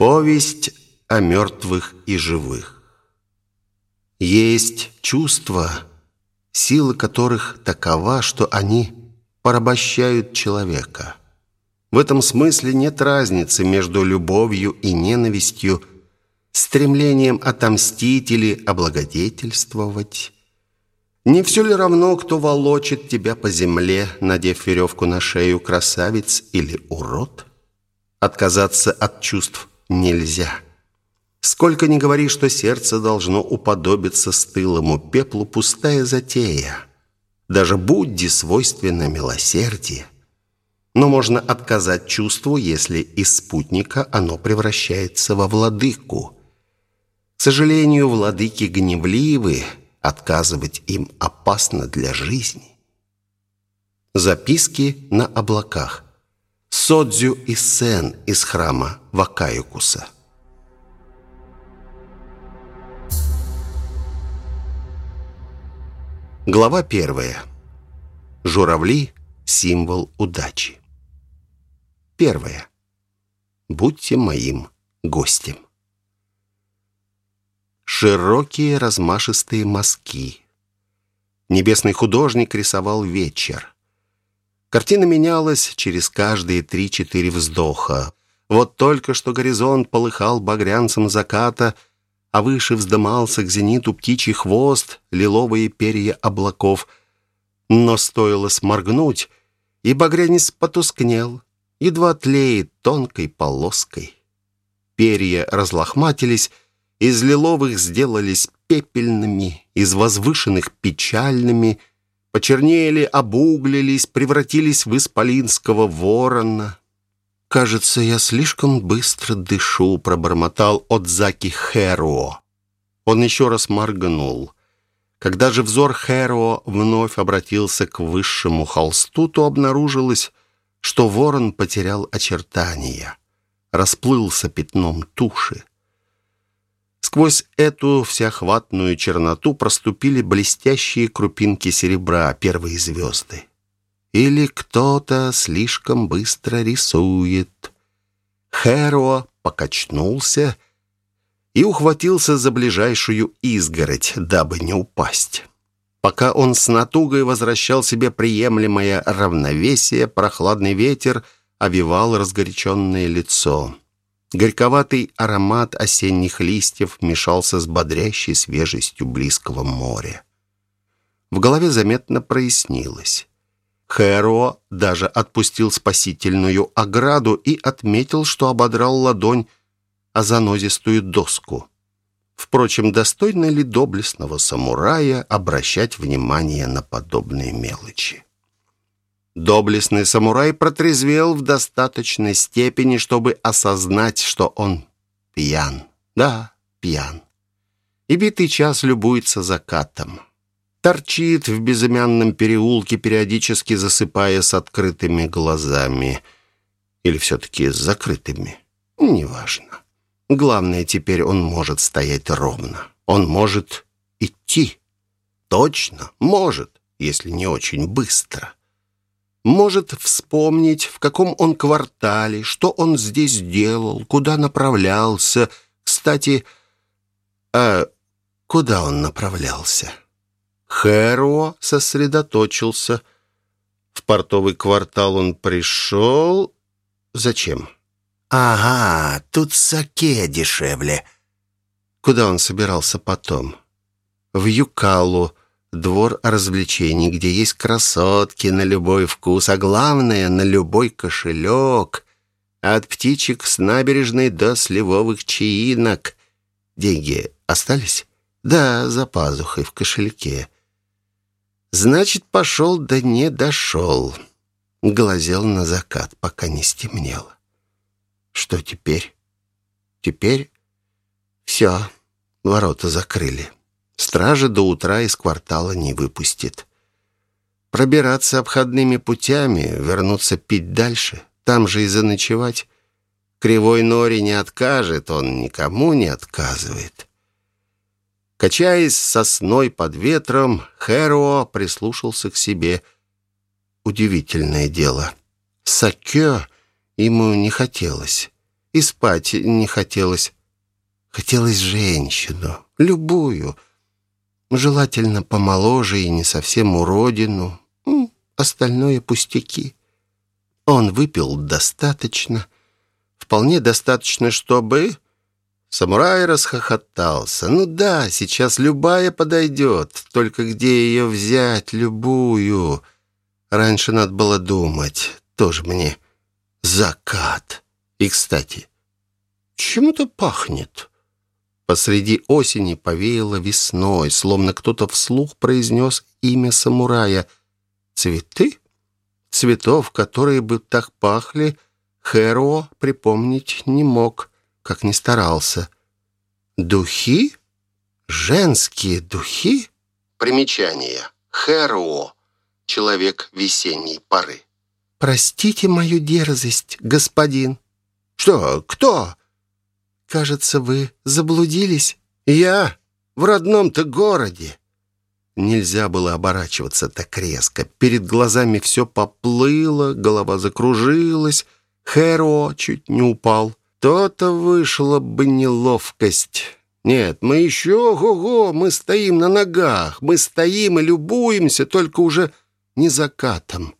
Повесть о мертвых и живых. Есть чувства, сила которых такова, что они порабощают человека. В этом смысле нет разницы между любовью и ненавистью, стремлением отомстить или облагодетельствовать. Не все ли равно, кто волочит тебя по земле, надев веревку на шею, красавец или урод? Отказаться от чувств нельзя. Сколько ни говори, что сердце должно уподобиться стылому пеплу, пустая затея. Даже Будде свойственно милосердие. Но можно отказать чувству, если из спутника оно превращается во владыку. К сожалению, владыки гневливы, отказывать им опасно для жизни. Записки на облаках. Содзю и Сен из храма Вакаюкуса. Глава первая. Журавли – символ удачи. Первое. Будьте моим гостем. Широкие размашистые мазки. Небесный художник рисовал вечер. Картина менялась через каждые три-четыре вздоха. Вот только что горизонт полыхал багрянцем заката, а выше вздымался к зениту птичий хвост, лиловые перья облаков. Но стоило сморгнуть, и багрянец потускнел, едва тлеет тонкой полоской. Перья разлохматились, из лиловых сделались пепельными, из возвышенных печальными, почернели, обуглились, превратились в исполинского ворона. «Кажется, я слишком быстро дышу», — пробормотал Отзаки Хэруо. Он еще раз моргнул. Когда же взор Хэруо вновь обратился к высшему холсту, то обнаружилось, что ворон потерял очертания, расплылся пятном туши. Сквозь эту всеохватную черноту проступили блестящие крупинки серебра, первые звезды. Или кто-то слишком быстро рисует. Хэро покачнулся и ухватился за ближайшую изгородь, дабы не упасть. Пока он с натугой возвращал себе приемлемое равновесие, прохладный ветер овивал разгоряченное лицо. Горьковатый аромат осенних листьев мешался с бодрящей свежестью близкого моря. В голове заметно прояснилось. Хэро даже отпустил спасительную ограду и отметил, что ободрал ладонь о занозистую доску. Впрочем, достойно ли доблестного самурая обращать внимание на подобные мелочи? Доблестный самурай протрезвел в достаточной степени, чтобы осознать, что он пьян. Да, пьян. И битый час любуется закатом. Торчит в безымянном переулке, периодически засыпая с открытыми глазами. Или все-таки с закрытыми. Неважно. Главное, теперь он может стоять ровно. Он может идти. Точно, может, если не очень быстро может вспомнить, в каком он квартале, что он здесь делал, куда направлялся. Кстати, а куда он направлялся? Хэро сосредоточился. В портовый квартал он пришел... Зачем? Ага, тут саке дешевле. Куда он собирался потом? В Юкалу, Двор развлечений, где есть красотки на любой вкус, а главное, на любой кошелек. От птичек с набережной до сливовых чаинок. Деньги остались? Да, за пазухой в кошельке. Значит, пошел, да не дошел. Глазел на закат, пока не стемнело. Что теперь? Теперь все, ворота закрыли. Стража до утра из квартала не выпустит. Пробираться обходными путями, вернуться пить дальше, там же и заночевать. Кривой Нори не откажет, он никому не отказывает. Качаясь сосной под ветром, Хэро прислушался к себе. Удивительное дело. Сакё ему не хотелось. и спать не хотелось. Хотелось женщину, любую, желательно помоложе и не совсем уродину. Остальное пустяки. Он выпил достаточно, вполне достаточно, чтобы... Самурай расхохотался. «Ну да, сейчас любая подойдет, только где ее взять, любую? Раньше надо было думать, тоже мне закат. И, кстати, чему-то пахнет». Посреди осени повеяло весной, словно кто-то вслух произнес имя самурая. «Цветы?» Цветов, которые бы так пахли, Хэро припомнить не мог как ни старался. Духи? Женские духи? Примечание. Хэруо. Человек весенней поры. «Простите мою дерзость, господин». «Что? Кто?» «Кажется, вы заблудились». «Я? В родном-то городе». Нельзя было оборачиваться так резко. Перед глазами все поплыло, голова закружилась. Хэро чуть не упал. То-то вышла бы неловкость. Нет, мы еще, ого-го, мы стоим на ногах, мы стоим и любуемся, только уже не закатом.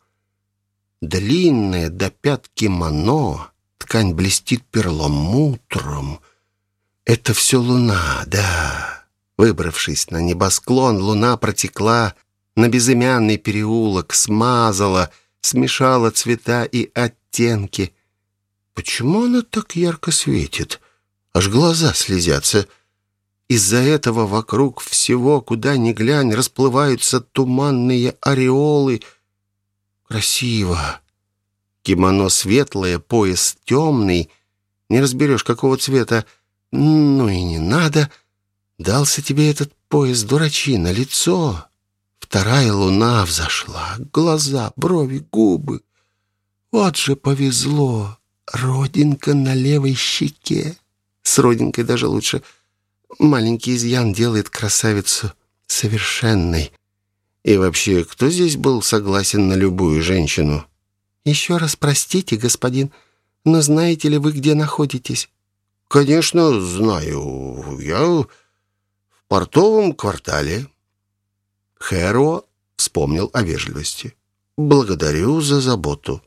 Длинное до пят кимоно, ткань блестит перламутром. Это все луна, да. Выбравшись на небосклон, луна протекла на безымянный переулок, смазала, смешала цвета и оттенки — Почему она так ярко светит? Аж глаза слезятся. Из-за этого вокруг всего, куда ни глянь, расплываются туманные ореолы. Красиво. Кимоно светлое, пояс темный. Не разберешь, какого цвета. Ну и не надо. Дался тебе этот пояс, дурачина, лицо. Вторая луна взошла. Глаза, брови, губы. Вот же повезло родинка на левой щеке. С родинкой даже лучше. Маленький изъян делает красавицу совершенной. И вообще, кто здесь был согласен на любую женщину? Еще раз простите, господин, но знаете ли вы, где находитесь? Конечно, знаю. Я в портовом квартале. Хэро вспомнил о вежливости. Благодарю за заботу.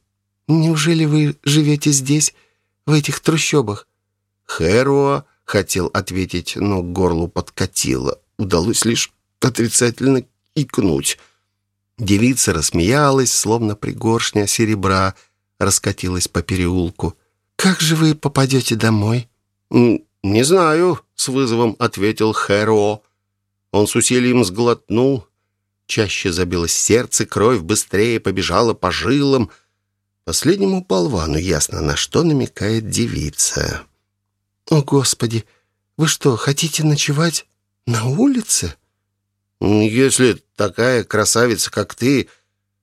«Неужели вы живете здесь, в этих трущобах?» Хэруа хотел ответить, но горлу подкатило. Удалось лишь отрицательно икнуть. Девица рассмеялась, словно пригоршня серебра раскатилась по переулку. «Как же вы попадете домой?» «Не знаю», — с вызовом ответил Хэро. Он с усилием сглотнул. Чаще забилось сердце, кровь быстрее побежала по жилам — Последнему болвану ясно, на что намекает девица. «О, Господи! Вы что, хотите ночевать на улице?» «Если такая красавица, как ты,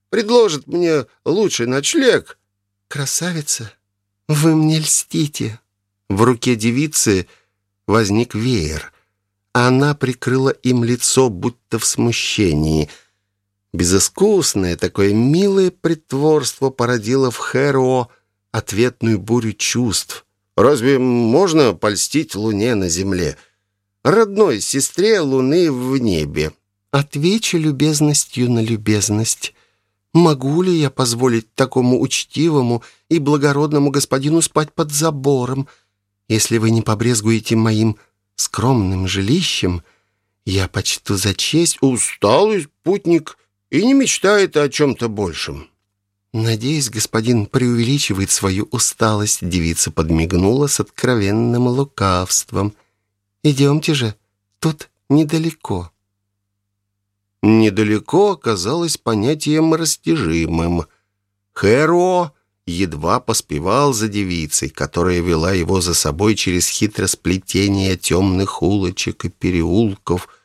предложит мне лучший ночлег...» «Красавица? Вы мне льстите!» В руке девицы возник веер. Она прикрыла им лицо, будто в смущении — Безыскусное, такое милое притворство породило в Хэро ответную бурю чувств. Разве можно польстить Луне на земле? Родной сестре Луны в небе. Отвечу любезностью на любезность. Могу ли я позволить такому учтивому и благородному господину спать под забором? Если вы не побрезгуете моим скромным жилищем, я почту за честь усталый путник и не мечтает о чем-то большем». «Надеюсь, господин преувеличивает свою усталость», — девица подмигнула с откровенным лукавством. «Идемте же, тут недалеко». «Недалеко» оказалось понятием растяжимым. Хэро едва поспевал за девицей, которая вела его за собой через хитросплетение темных улочек и переулков —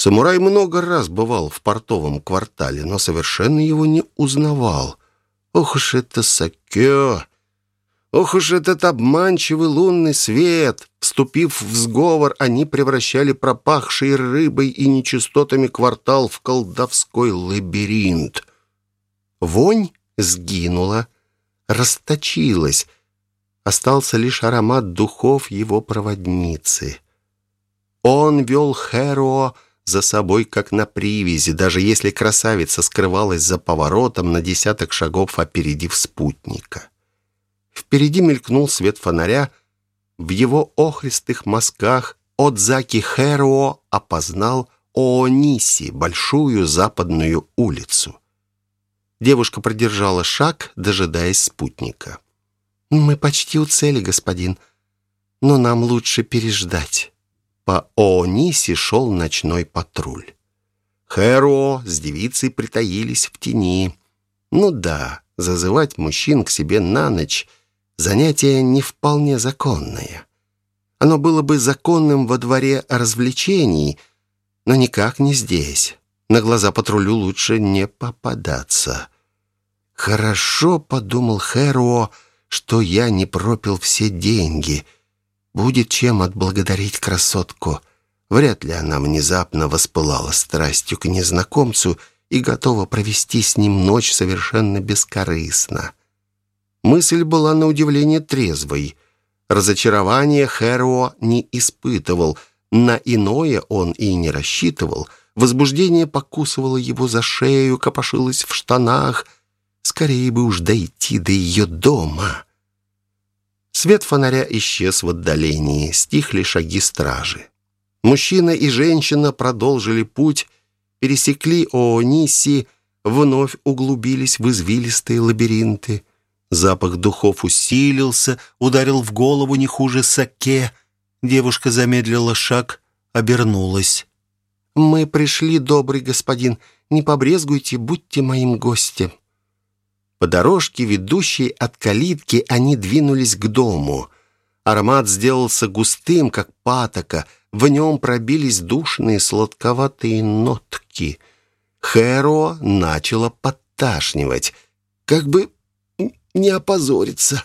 Самурай много раз бывал в портовом квартале, но совершенно его не узнавал. Ох уж это сакё! Ох уж этот обманчивый лунный свет! Вступив в сговор, они превращали пропахший рыбой и нечистотами квартал в колдовской лабиринт. Вонь сгинула, расточилась, Остался лишь аромат духов его проводницы. Он вел Хэро за собой, как на привязи, даже если красавица скрывалась за поворотом на десяток шагов, опередив спутника. Впереди мелькнул свет фонаря. В его охристых мазках Отзаки Хэро опознал Оониси, большую западную улицу. Девушка продержала шаг, дожидаясь спутника. «Мы почти у цели, господин, но нам лучше переждать». По Оониси шел ночной патруль. Хэро с девицей притаились в тени. Ну да, зазывать мужчин к себе на ночь — занятие не вполне законное. Оно было бы законным во дворе развлечений — но никак не здесь. На глаза патрулю лучше не попадаться. «Хорошо», — подумал Хэруо, — «что я не пропил все деньги. Будет чем отблагодарить красотку». Вряд ли она внезапно воспылала страстью к незнакомцу и готова провести с ним ночь совершенно бескорыстно. Мысль была на удивление трезвой. Разочарование Хэруо не испытывал — на иное он и не рассчитывал. Возбуждение покусывало его за шею, копошилось в штанах. Скорее бы уж дойти до ее дома. Свет фонаря исчез в отдалении, стихли шаги стражи. Мужчина и женщина продолжили путь, пересекли Оониси, вновь углубились в извилистые лабиринты. Запах духов усилился, ударил в голову не хуже саке — Девушка замедлила шаг, обернулась. «Мы пришли, добрый господин. Не побрезгуйте, будьте моим гостем». По дорожке, ведущей от калитки, они двинулись к дому. Аромат сделался густым, как патока. В нем пробились душные сладковатые нотки. Хэро начала подташнивать. Как бы не опозориться.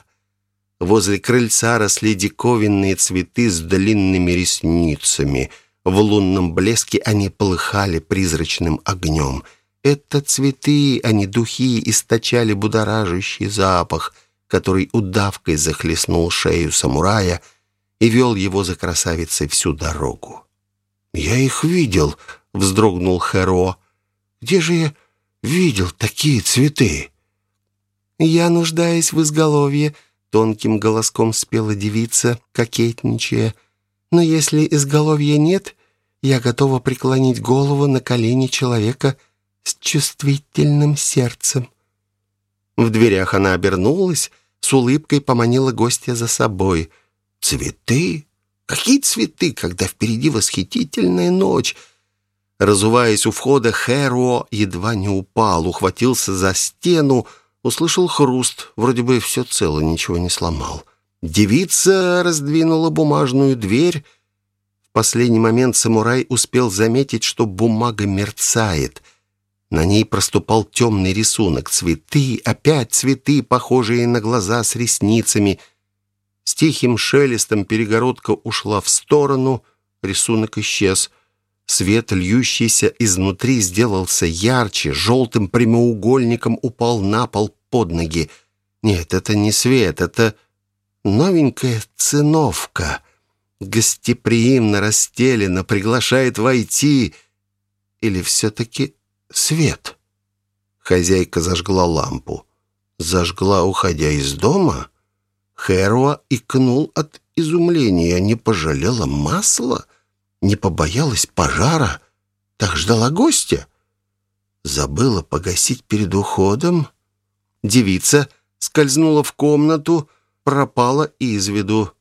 Возле крыльца росли диковинные цветы с длинными ресницами. В лунном блеске они полыхали призрачным огнем. Это цветы, а не духи, источали будоражащий запах, который удавкой захлестнул шею самурая и вел его за красавицей всю дорогу. «Я их видел», — вздрогнул Хэро. «Где же я видел такие цветы?» «Я нуждаюсь в изголовье», Тонким голоском спела девица, кокетничая. «Но если изголовья нет, я готова преклонить голову на колени человека с чувствительным сердцем». В дверях она обернулась, с улыбкой поманила гостя за собой. «Цветы? Какие цветы, когда впереди восхитительная ночь?» Разуваясь у входа, Хэро едва не упал, ухватился за стену, Услышал хруст, вроде бы все цело, ничего не сломал. Девица раздвинула бумажную дверь. В последний момент самурай успел заметить, что бумага мерцает. На ней проступал темный рисунок. Цветы, опять цветы, похожие на глаза с ресницами. С тихим шелестом перегородка ушла в сторону, рисунок исчез — Свет, льющийся изнутри, сделался ярче, желтым прямоугольником упал на пол под ноги. Нет, это не свет, это новенькая циновка. Гостеприимно расстелена, приглашает войти. Или все-таки свет? Хозяйка зажгла лампу. Зажгла, уходя из дома? Хэруа икнул от изумления. Не пожалела масла? Не побоялась пожара, так ждала гостя. Забыла погасить перед уходом. Девица скользнула в комнату, пропала из виду.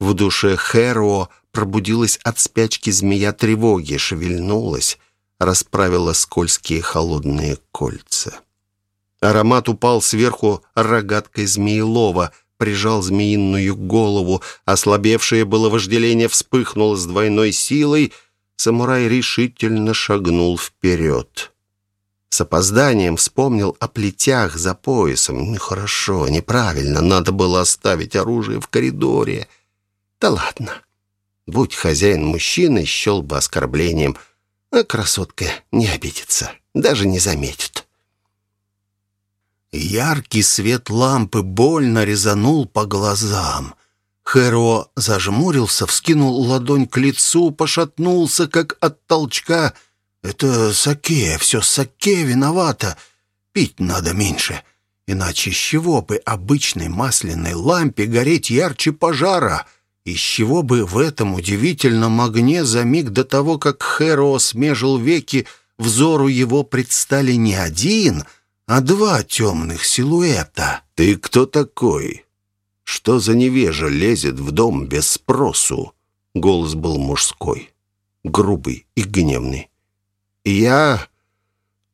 В душе Хэро пробудилась от спячки змея тревоги, шевельнулась, расправила скользкие холодные кольца. Аромат упал сверху рогаткой змеелова — прижал змеиную голову. Ослабевшее было вожделение вспыхнуло с двойной силой. Самурай решительно шагнул вперед. С опозданием вспомнил о плетях за поясом. Нехорошо, неправильно, надо было оставить оружие в коридоре. Да ладно. Будь хозяин мужчиной, счел бы оскорблением. А красотка не обидится, даже не заметит. Яркий свет лампы больно резанул по глазам. Хэро зажмурился, вскинул ладонь к лицу, пошатнулся, как от толчка. «Это Саке, все Саке виновата. Пить надо меньше, иначе с чего бы обычной масляной лампе гореть ярче пожара?» Из чего бы в этом удивительном огне за миг до того, как Хэро смежил веки, взору его предстали не один, а два темных силуэта. «Ты кто такой? Что за невежа лезет в дом без спросу?» Голос был мужской, грубый и гневный. «Я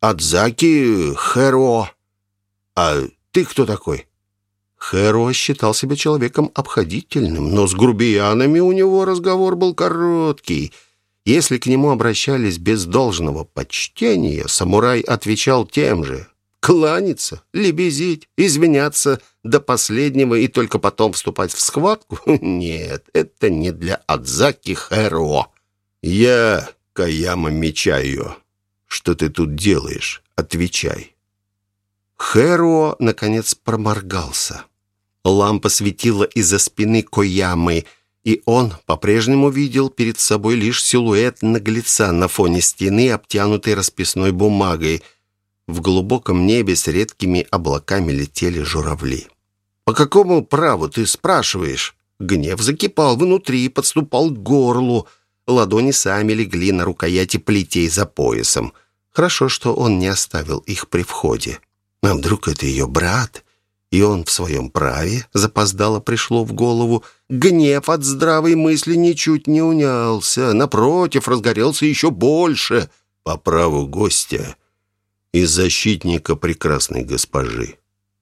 Адзаки Хэро. А ты кто такой?» Хэро считал себя человеком обходительным, но с грубиянами у него разговор был короткий. Если к нему обращались без должного почтения, самурай отвечал тем же. Кланяться, лебезить, извиняться до последнего и только потом вступать в схватку? Нет, это не для Адзаки Хэро. «Я Каяма Мечайо. Что ты тут делаешь? Отвечай». Хэро, наконец, проморгался. Лампа светила из-за спины Коямы, и он по-прежнему видел перед собой лишь силуэт наглеца на фоне стены, обтянутой расписной бумагой. В глубоком небе с редкими облаками летели журавли. «По какому праву ты спрашиваешь?» Гнев закипал внутри и подступал к горлу. Ладони сами легли на рукояти плетей за поясом. Хорошо, что он не оставил их при входе. А вдруг это ее брат? И он в своем праве, запоздало пришло в голову. Гнев от здравой мысли ничуть не унялся. Напротив, разгорелся еще больше. По праву гостя и защитника прекрасной госпожи.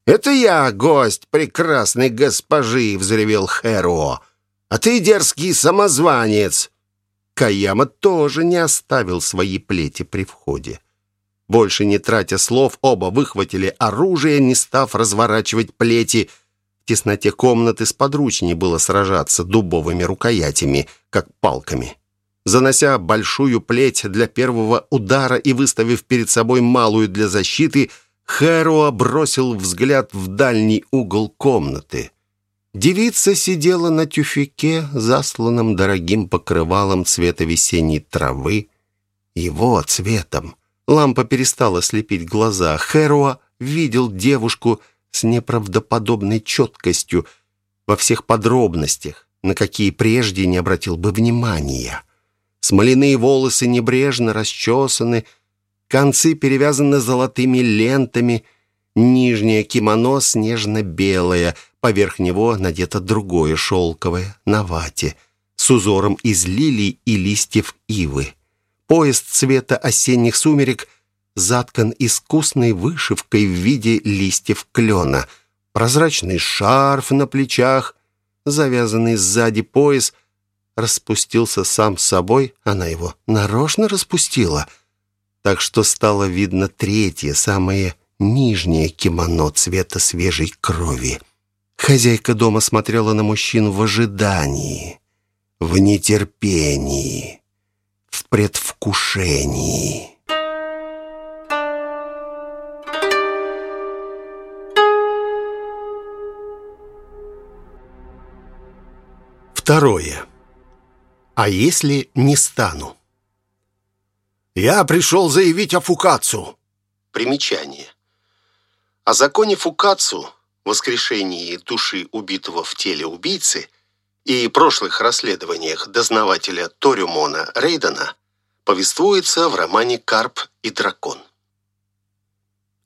«Это я, гость прекрасной госпожи!» — взревел Хэро. «А ты дерзкий самозванец!» Каяма тоже не оставил свои плети при входе. Больше не тратя слов, оба выхватили оружие, не став разворачивать плети. В тесноте комнаты сподручнее было сражаться дубовыми рукоятями, как палками. Занося большую плеть для первого удара и выставив перед собой малую для защиты, Хэруа бросил взгляд в дальний угол комнаты. Девица сидела на тюфике, засланном дорогим покрывалом цвета весенней травы, его цветом. Лампа перестала слепить глаза. Хэруа видел девушку с неправдоподобной четкостью во всех подробностях, на какие прежде не обратил бы внимания. Смоляные волосы небрежно расчесаны, концы перевязаны золотыми лентами, нижнее кимоно снежно-белое, поверх него надето другое шелковое, на вате, с узором из лилий и листьев ивы. Поезд цвета осенних сумерек заткан искусной вышивкой в виде листьев клена. Прозрачный шарф на плечах, завязанный сзади пояс, распустился сам собой, она его нарочно распустила. Так что стало видно третье, самое нижнее кимоно цвета свежей крови. Хозяйка дома смотрела на мужчин в ожидании, в нетерпении в предвкушении. Второе. А если не стану? Я пришел заявить о Фукацу. Примечание. О законе Фукацу, воскрешении души убитого в теле убийцы – и прошлых расследованиях дознавателя Торюмона Рейдена повествуется в романе «Карп и дракон».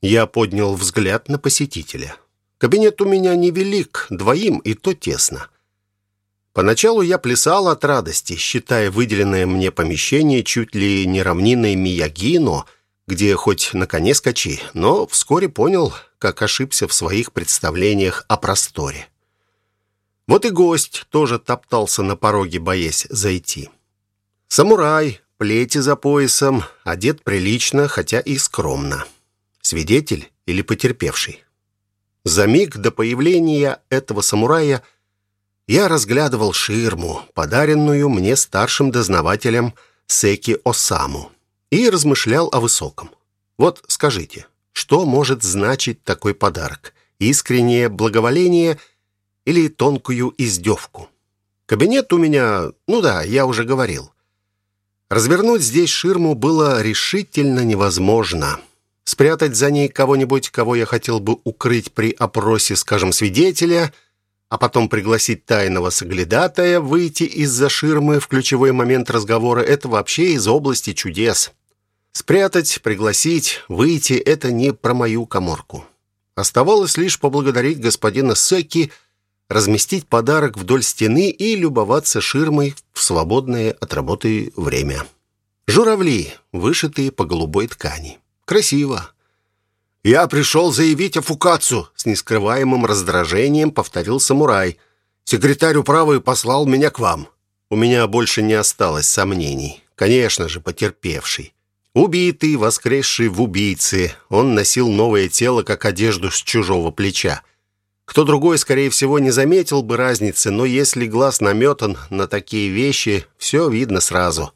Я поднял взгляд на посетителя. Кабинет у меня невелик, двоим и то тесно. Поначалу я плясал от радости, считая выделенное мне помещение чуть ли не равниной Миягино, где хоть на коне скачи, но вскоре понял, как ошибся в своих представлениях о просторе. Вот и гость тоже топтался на пороге, боясь зайти. Самурай, плети за поясом, одет прилично, хотя и скромно. Свидетель или потерпевший? За миг до появления этого самурая я разглядывал ширму, подаренную мне старшим дознавателем Секи Осаму, и размышлял о высоком. Вот скажите, что может значить такой подарок. Искреннее благоволение или тонкую издевку. Кабинет у меня, ну да, я уже говорил. Развернуть здесь ширму было решительно невозможно. Спрятать за ней кого-нибудь, кого я хотел бы укрыть при опросе, скажем, свидетеля, а потом пригласить тайного соглядатая выйти из-за ширмы в ключевой момент разговора, это вообще из области чудес. Спрятать, пригласить, выйти — это не про мою коморку. Оставалось лишь поблагодарить господина Секи — разместить подарок вдоль стены и любоваться ширмой в свободное от работы время. Журавли, вышитые по голубой ткани. Красиво. «Я пришел заявить о Фукацу», — с нескрываемым раздражением повторил самурай. «Секретарь управы послал меня к вам». У меня больше не осталось сомнений. Конечно же, потерпевший. Убитый, воскресший в убийце, он носил новое тело, как одежду с чужого плеча. Кто другой, скорее всего, не заметил бы разницы, но если глаз наметан на такие вещи, все видно сразу.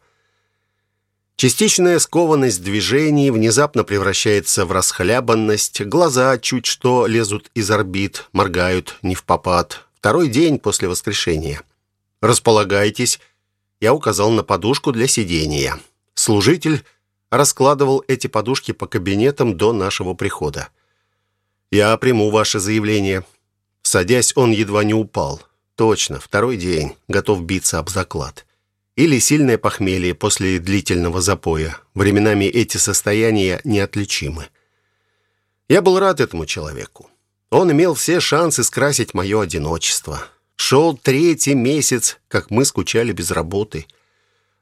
Частичная скованность движений внезапно превращается в расхлябанность, глаза чуть что лезут из орбит, моргают не в попад. Второй день после воскрешения. «Располагайтесь», я указал на подушку для сидения. Служитель раскладывал эти подушки по кабинетам до нашего прихода. «Я приму ваше заявление», Садясь, он едва не упал. Точно, второй день, готов биться об заклад. Или сильное похмелье после длительного запоя. Временами эти состояния неотличимы. Я был рад этому человеку. Он имел все шансы скрасить мое одиночество. Шел третий месяц, как мы скучали без работы.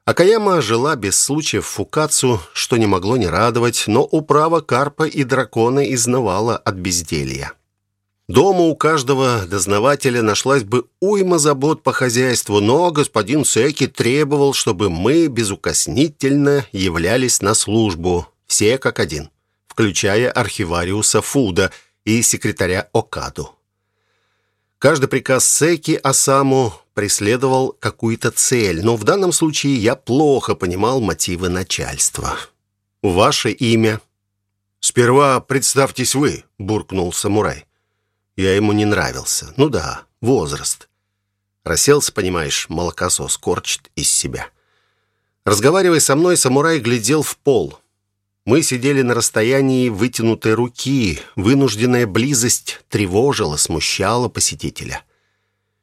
Акаяма жила без случаев Фукацу, что не могло не радовать, но управа Карпа и дракона изнывала от безделья. Дома у каждого дознавателя нашлась бы уйма забот по хозяйству, но господин Секи требовал, чтобы мы безукоснительно являлись на службу, все как один, включая архивариуса Фуда и секретаря Окаду. Каждый приказ Секи Осаму преследовал какую-то цель, но в данном случае я плохо понимал мотивы начальства. «Ваше имя?» «Сперва представьтесь вы», — буркнул самурай. Я ему не нравился. Ну да, возраст. Расселся, понимаешь, молокосос корчит из себя. Разговаривая со мной, самурай глядел в пол. Мы сидели на расстоянии вытянутой руки. Вынужденная близость тревожила, смущала посетителя.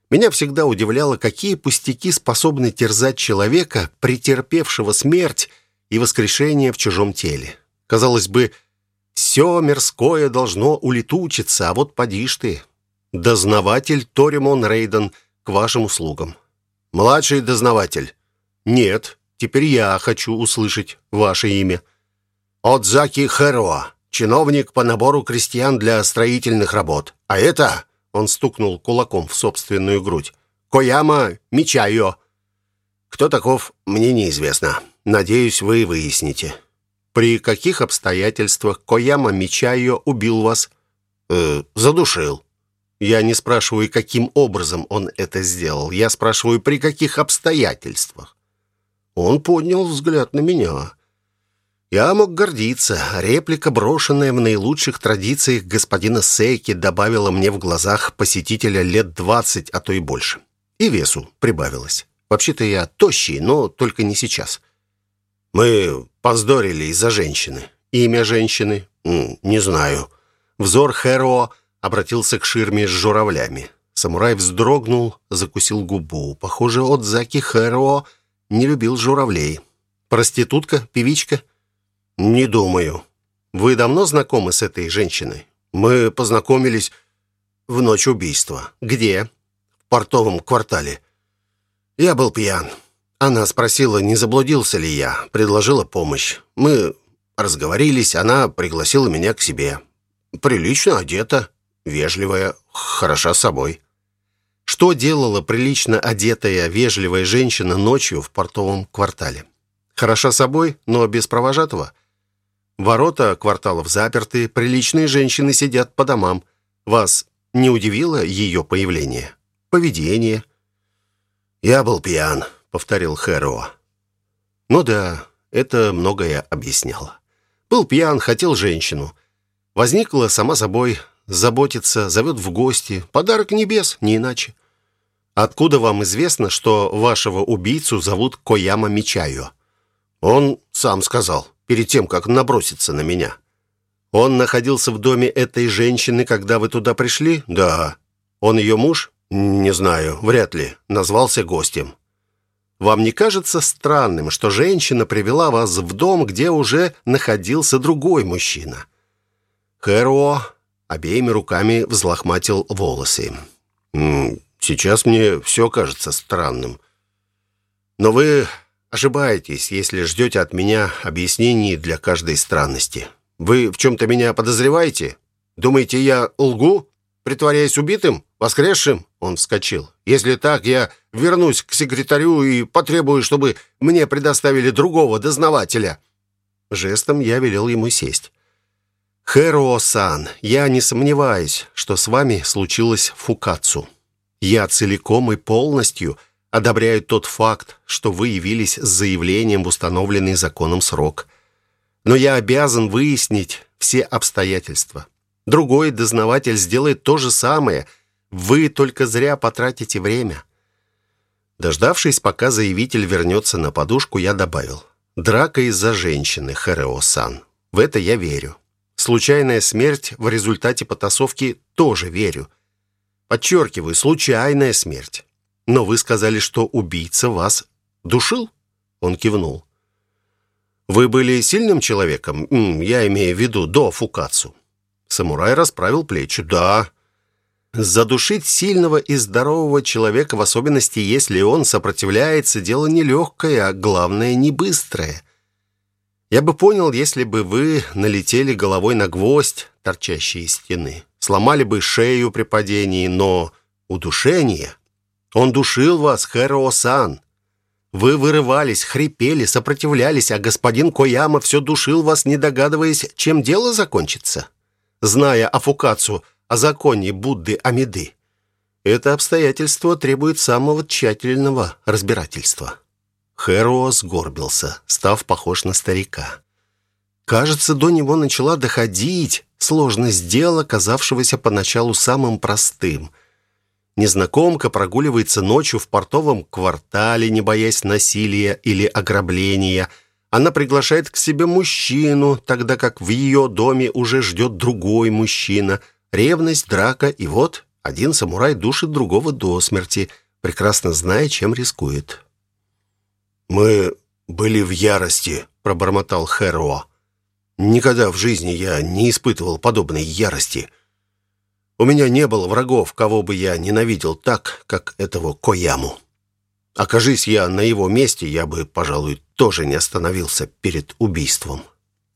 Меня всегда удивляло, какие пустяки способны терзать человека, претерпевшего смерть и воскрешение в чужом теле. Казалось бы, все мирское должно улетучиться, а вот поди ж ты. Дознаватель Торимон Рейден к вашим услугам. Младший дознаватель. Нет, теперь я хочу услышать ваше имя. Отзаки Хэроа, чиновник по набору крестьян для строительных работ. А это, он стукнул кулаком в собственную грудь. Кояма Мичайо. Кто таков, мне неизвестно. Надеюсь, вы выясните. При каких обстоятельствах Кояма Мичайо убил вас? Э, задушил. Я не спрашиваю, каким образом он это сделал. Я спрашиваю, при каких обстоятельствах. Он поднял взгляд на меня. Я мог гордиться. Реплика, брошенная в наилучших традициях господина Сейки, добавила мне в глазах посетителя лет двадцать, а то и больше. И весу прибавилось. Вообще-то я тощий, но только не сейчас. Мы Поздорили из-за женщины. Имя женщины? Не знаю. Взор Хэро обратился к ширме с журавлями. Самурай вздрогнул, закусил губу. Похоже, Отзаки Хэро не любил журавлей. Проститутка, певичка? Не думаю. Вы давно знакомы с этой женщиной? Мы познакомились в ночь убийства. Где? В портовом квартале. Я был пьян. Она спросила, не заблудился ли я, предложила помощь. Мы разговорились, она пригласила меня к себе. Прилично одета, вежливая, хороша собой. Что делала прилично одетая, вежливая женщина ночью в портовом квартале? Хороша собой, но без провожатого? Ворота кварталов заперты, приличные женщины сидят по домам. Вас не удивило ее появление? Поведение? Я был пьян повторил Хэро. Ну да, это многое объясняло. Был пьян, хотел женщину. Возникла сама собой, заботится, зовет в гости. Подарок небес, не иначе. Откуда вам известно, что вашего убийцу зовут Кояма Мичайо? Он сам сказал, перед тем, как наброситься на меня. Он находился в доме этой женщины, когда вы туда пришли? Да. Он ее муж? Не знаю, вряд ли. Назвался гостем. Вам не кажется странным, что женщина привела вас в дом, где уже находился другой мужчина? Хэро обеими руками взлохматил волосы. Сейчас мне все кажется странным. Но вы ошибаетесь, если ждете от меня объяснений для каждой странности. Вы в чем-то меня подозреваете? Думаете, я лгу, притворяясь убитым, воскресшим?» Он вскочил. «Если так, я вернусь к секретарю и потребую, чтобы мне предоставили другого дознавателя». Жестом я велел ему сесть. «Хэро-сан, я не сомневаюсь, что с вами случилось фукацу. Я целиком и полностью одобряю тот факт, что вы явились с заявлением в установленный законом срок. Но я обязан выяснить все обстоятельства. Другой дознаватель сделает то же самое. Вы только зря потратите время». Дождавшись, пока заявитель вернется на подушку, я добавил. «Драка из-за женщины, Хэрео-сан. В это я верю. Случайная смерть в результате потасовки тоже верю. Подчеркиваю, случайная смерть. Но вы сказали, что убийца вас душил?» Он кивнул. «Вы были сильным человеком? Я имею в виду до Фукацу». Самурай расправил плечи. «Да». Задушить сильного и здорового человека, в особенности, если он сопротивляется, дело нелегкое, а главное, не быстрое. Я бы понял, если бы вы налетели головой на гвоздь, торчащий из стены сломали бы шею при падении, но удушение... Он душил вас, Хэро-сан. Вы вырывались, хрипели, сопротивлялись, а господин Кояма все душил вас, не догадываясь, чем дело закончится. Зная о Фукацу, о законе Будды Амиды. Это обстоятельство требует самого тщательного разбирательства. Хэро сгорбился, став похож на старика. Кажется, до него начала доходить сложность дела, казавшегося поначалу самым простым. Незнакомка прогуливается ночью в портовом квартале, не боясь насилия или ограбления. Она приглашает к себе мужчину, тогда как в ее доме уже ждет другой мужчина. Ревность, драка, и вот один самурай душит другого до смерти, прекрасно зная, чем рискует. «Мы были в ярости», — пробормотал Хэруа. Никогда в жизни я не испытывал подобной ярости. У меня не было врагов, кого бы я ненавидел так, как этого Кояму. Окажись я на его месте, я бы, пожалуй, тоже не остановился перед убийством.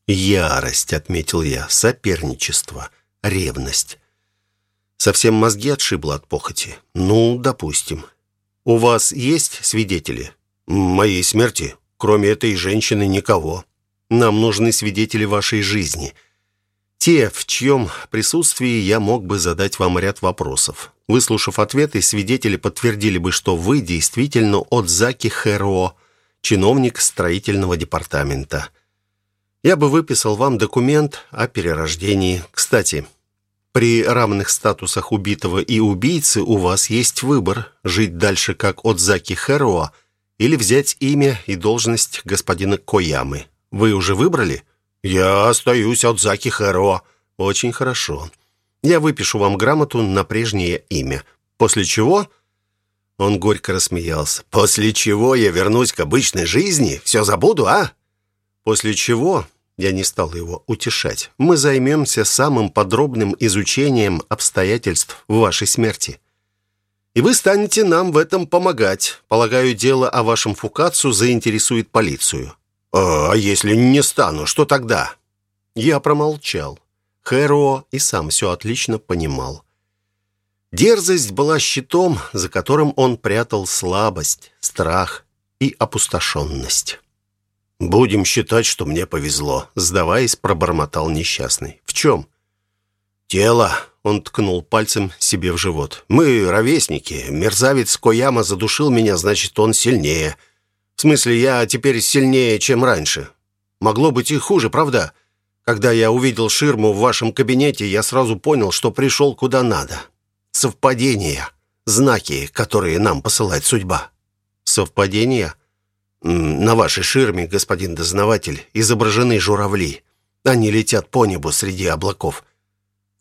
Ярость, отметил я, соперничество, ревность. Совсем мозги отшибло от похоти. Ну, допустим. У вас есть свидетели? Моей смерти? Кроме этой женщины никого. Нам нужны свидетели вашей жизни. Те, в чьем присутствии я мог бы задать вам ряд вопросов. Выслушав ответы, свидетели подтвердили бы, что вы действительно Отзаки Хэро, чиновник строительного департамента. Я бы выписал вам документ о перерождении. Кстати, при равных статусах убитого и убийцы у вас есть выбор – жить дальше как Отзаки Хэро или взять имя и должность господина Коямы. Вы уже выбрали? Я остаюсь от Заки Хэро. Очень хорошо. Я выпишу вам грамоту на прежнее имя. После чего он горько рассмеялся. После чего я вернусь к обычной жизни? Все забуду, а? После чего я не стал его утешать. Мы займемся самым подробным изучением обстоятельств вашей смерти. И вы станете нам в этом помогать. Полагаю, дело о вашем Фукацу заинтересует полицию. «А если не стану, что тогда?» Я промолчал. Хэро и сам все отлично понимал. Дерзость была щитом, за которым он прятал слабость, страх и опустошенность. «Будем считать, что мне повезло», — сдаваясь, пробормотал несчастный. «В чем?» «Тело», — он ткнул пальцем себе в живот. «Мы ровесники. Мерзавец Кояма задушил меня, значит, он сильнее. В смысле, я теперь сильнее, чем раньше. Могло быть и хуже, правда? Когда я увидел ширму в вашем кабинете, я сразу понял, что пришел куда надо. Совпадения, знаки, которые нам посылает судьба. Совпадения? На вашей ширме, господин дознаватель, изображены журавли. Они летят по небу среди облаков.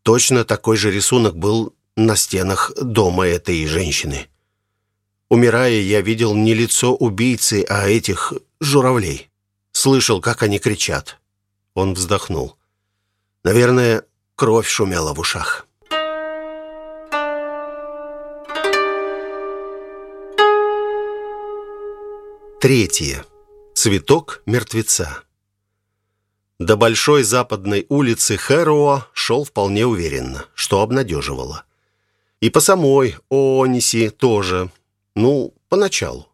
Точно такой же рисунок был на стенах дома этой женщины. Умирая, я видел не лицо убийцы, а этих журавлей. Слышал, как они кричат. Он вздохнул. Наверное, кровь шумела в ушах. Третье. Цветок мертвеца. До большой западной улицы Хэруа шел вполне уверенно, что обнадеживало. И по самой Ониси тоже. Ну, поначалу.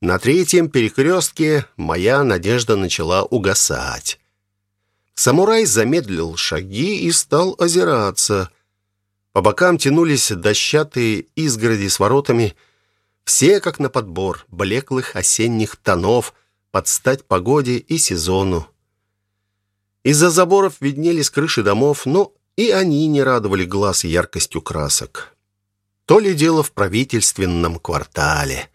На третьем перекрестке моя надежда начала угасать. Самурай замедлил шаги и стал озираться. По бокам тянулись дощатые изгороди с воротами, все как на подбор, блеклых осенних тонов, под стать погоде и сезону. Из-за заборов виднелись крыши домов, но и они не радовали глаз яркостью красок. То ли дело в правительственном квартале.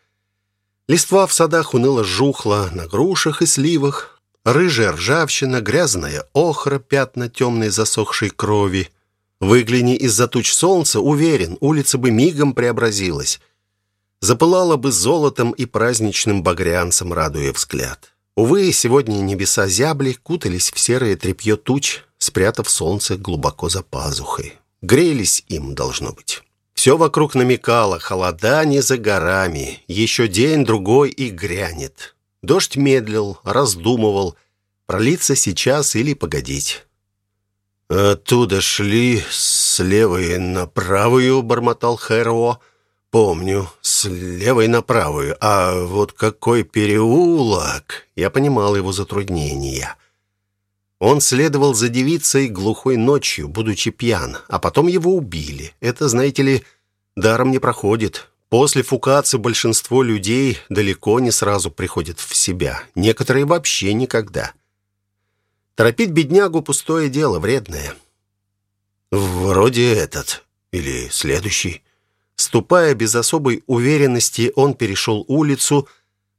Листва в садах уныло жухла на грушах и сливах, рыжая ржавчина, грязная охра, пятна темной засохшей крови. Выгляни из-за туч солнца, уверен, улица бы мигом преобразилась. Запылала бы золотом и праздничным багрянцем, радуя взгляд. Увы, сегодня небеса зябли, кутались в серое тряпье туч, спрятав солнце глубоко за пазухой. Грелись им, должно быть. Все вокруг намекало, холода не за горами, еще день-другой и грянет. Дождь медлил, раздумывал, пролиться сейчас или погодить. «Оттуда шли с левой на правую», — бормотал Хэро. «Помню, с левой на правую. А вот какой переулок!» Я понимал его затруднения. Он следовал за девицей глухой ночью, будучи пьян, а потом его убили. Это, знаете ли, даром не проходит. После фукации большинство людей далеко не сразу приходят в себя. Некоторые вообще никогда. Торопить беднягу – пустое дело, вредное. Вроде этот или следующий. Ступая без особой уверенности, он перешел улицу,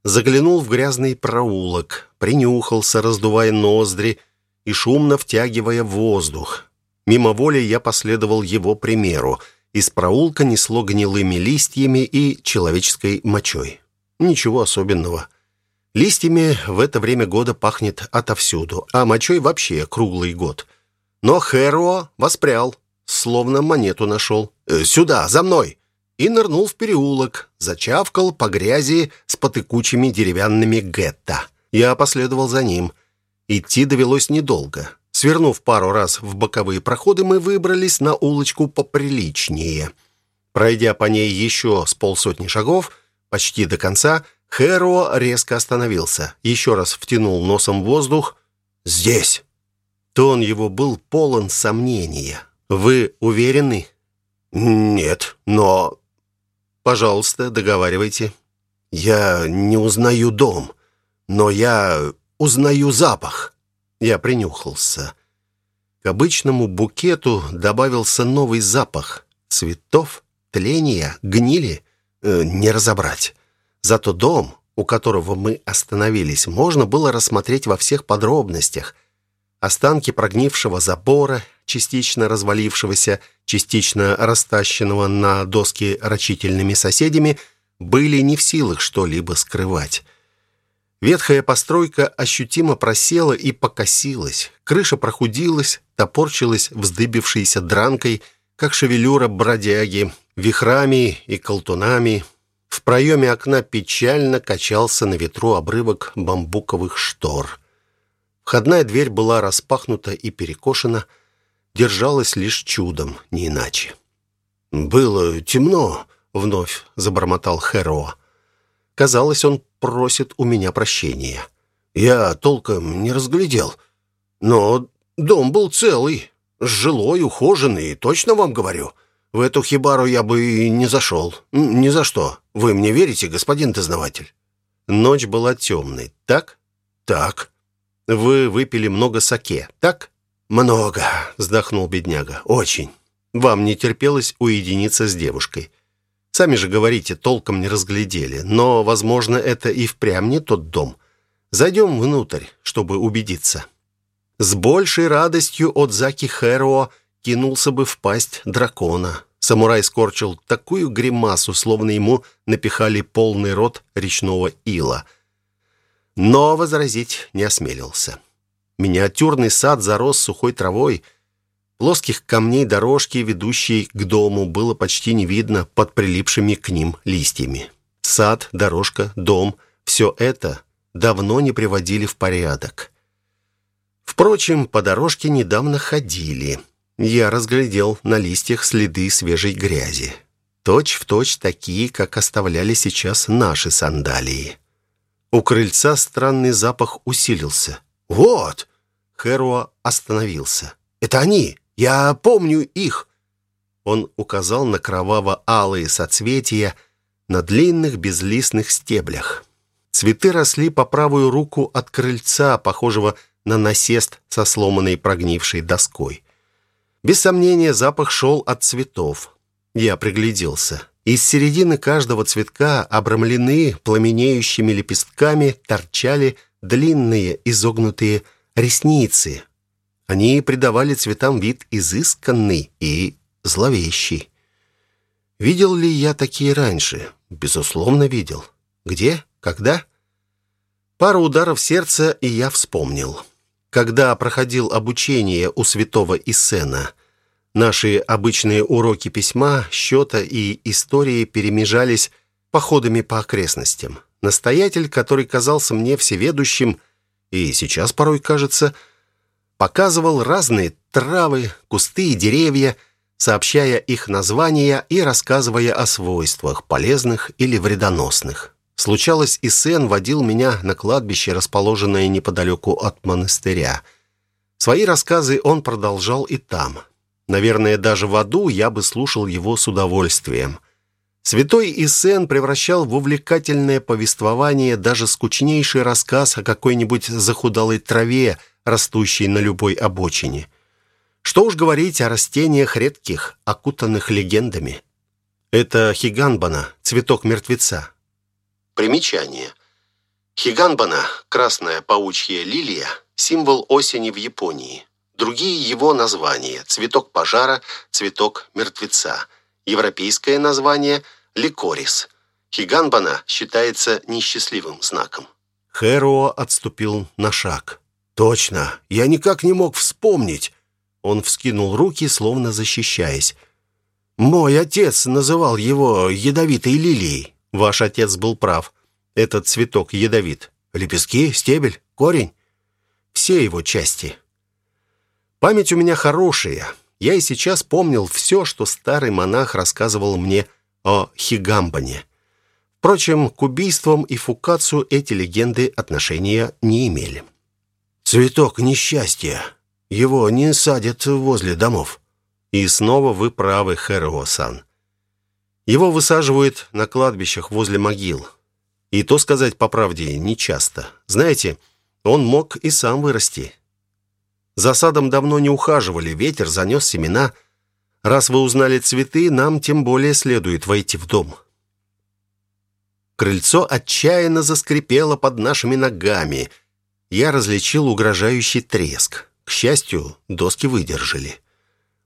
заглянул в грязный проулок, принюхался, раздувая ноздри и шумно втягивая воздух. Мимо воли я последовал его примеру. Из проулка несло гнилыми листьями и человеческой мочой. Ничего особенного. Листьями в это время года пахнет отовсюду, а мочой вообще круглый год. Но Хэруа воспрял, словно монету нашел. «Э, «Сюда, за мной!» И нырнул в переулок, зачавкал по грязи с потыкучими деревянными гетто. Я последовал за ним. Идти довелось недолго. Свернув пару раз в боковые проходы, мы выбрались на улочку поприличнее. Пройдя по ней еще с полсотни шагов, почти до конца, Хэро резко остановился, еще раз втянул носом воздух. «Здесь!» Тон его был полон сомнения. «Вы уверены?» «Нет, но Пожалуйста, договаривайте. Я не узнаю дом, но я узнаю запах. Я принюхался. К обычному букету добавился новый запах. Цветов, тления, гнили. Э, не разобрать. Зато дом, у которого мы остановились, можно было рассмотреть во всех подробностях. Останки прогнившего забора, частично развалившегося, частично растащенного на доски рачительными соседями, были не в силах что-либо скрывать. Ветхая постройка ощутимо просела и покосилась. Крыша прохудилась, топорчилась вздыбившейся дранкой, как шевелюра бродяги, вихрами и колтунами. В проеме окна печально качался на ветру обрывок бамбуковых штор. Входная дверь была распахнута и перекошена, держалась лишь чудом, не иначе. «Было темно», — вновь забормотал Хэроа. Казалось, он просит у меня прощения. Я толком не разглядел. Но дом был целый, жилой, ухоженный, точно вам говорю. В эту хибару я бы и не зашел. Ни за что. Вы мне верите, господин дознаватель?» Ночь была темной, так? «Так». «Вы выпили много саке, так?» «Много», — вздохнул бедняга. «Очень. Вам не терпелось уединиться с девушкой. Сами же говорите, толком не разглядели. Но, возможно, это и впрямь не тот дом. Зайдем внутрь, чтобы убедиться». С большей радостью от Заки Хэро кинулся бы в пасть дракона. Самурай скорчил такую гримасу, словно ему напихали полный рот речного ила. Но возразить не осмелился. Миниатюрный сад зарос сухой травой. Плоских камней дорожки, ведущей к дому, было почти не видно под прилипшими к ним листьями. Сад, дорожка, дом — все это давно не приводили в порядок. Впрочем, по дорожке недавно ходили — я разглядел на листьях следы свежей грязи. Точь в точь такие, как оставляли сейчас наши сандалии. У крыльца странный запах усилился. «Вот!» Хэруа остановился. «Это они! Я помню их!» Он указал на кроваво-алые соцветия на длинных безлистных стеблях. Цветы росли по правую руку от крыльца, похожего на насест со сломанной прогнившей доской. Без сомнения, запах шел от цветов. Я пригляделся. Из середины каждого цветка, обрамленные пламенеющими лепестками, торчали длинные изогнутые ресницы. Они придавали цветам вид изысканный и зловещий. Видел ли я такие раньше? Безусловно, видел. Где? Когда? Пару ударов сердца, и я вспомнил. Когда проходил обучение у святого Исена, наши обычные уроки письма, счета и истории перемежались походами по окрестностям. Настоятель, который казался мне всеведущим, и сейчас порой кажется, показывал разные травы, кусты и деревья, сообщая их названия и рассказывая о свойствах, полезных или вредоносных. Случалось, и Сен водил меня на кладбище, расположенное неподалеку от монастыря. Свои рассказы он продолжал и там. Наверное, даже в аду я бы слушал его с удовольствием. Святой Исен превращал в увлекательное повествование даже скучнейший рассказ о какой-нибудь захудалой траве, растущей на любой обочине. Что уж говорить о растениях редких, окутанных легендами. Это хиганбана, цветок мертвеца. Примечание. Хиганбана, красная паучья лилия, символ осени в Японии. Другие его названия – цветок пожара, цветок мертвеца. Европейское название – ликорис. Хиганбана считается несчастливым знаком. Хэруо отступил на шаг. «Точно! Я никак не мог вспомнить!» Он вскинул руки, словно защищаясь. «Мой отец называл его ядовитой лилией. Ваш отец был прав. Этот цветок ядовит. Лепестки, стебель, корень. Все его части. Память у меня хорошая. Я и сейчас помнил все, что старый монах рассказывал мне о Хигамбане. Впрочем, к убийствам и Фукацу эти легенды отношения не имели. «Цветок несчастья. Его не садят возле домов». И снова вы правы, Хэруо-сан. Его высаживают на кладбищах возле могил. И то сказать по правде нечасто. Знаете, он мог и сам вырасти. За садом давно не ухаживали, ветер занес семена. Раз вы узнали цветы, нам тем более следует войти в дом. Крыльцо отчаянно заскрипело под нашими ногами. Я различил угрожающий треск. К счастью, доски выдержали.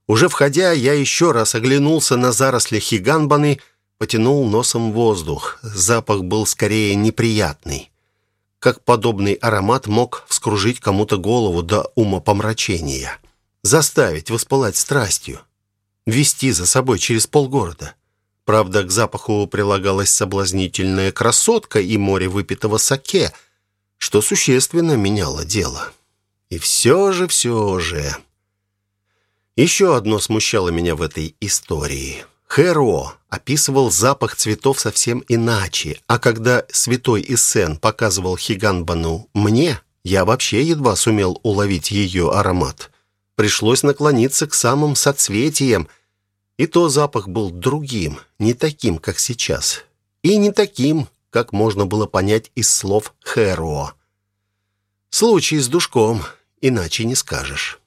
Уже входя, я еще раз оглянулся на заросли хиганбаны, потянул носом воздух. Запах был скорее неприятный. Как подобный аромат мог вскружить кому-то голову до умопомрачения, заставить воспылать страстью, вести за собой через полгорода. Правда, к запаху прилагалась соблазнительная красотка и море выпитого саке, что существенно меняло дело. И все же, все же... Еще одно смущало меня в этой истории. Хэро описывал запах цветов совсем иначе, а когда святой Иссен показывал Хиганбану мне, я вообще едва сумел уловить ее аромат. Пришлось наклониться к самым соцветиям, и то запах был другим, не таким, как сейчас, и не таким, как можно было понять из слов Хэро. Случай с душком, иначе не скажешь.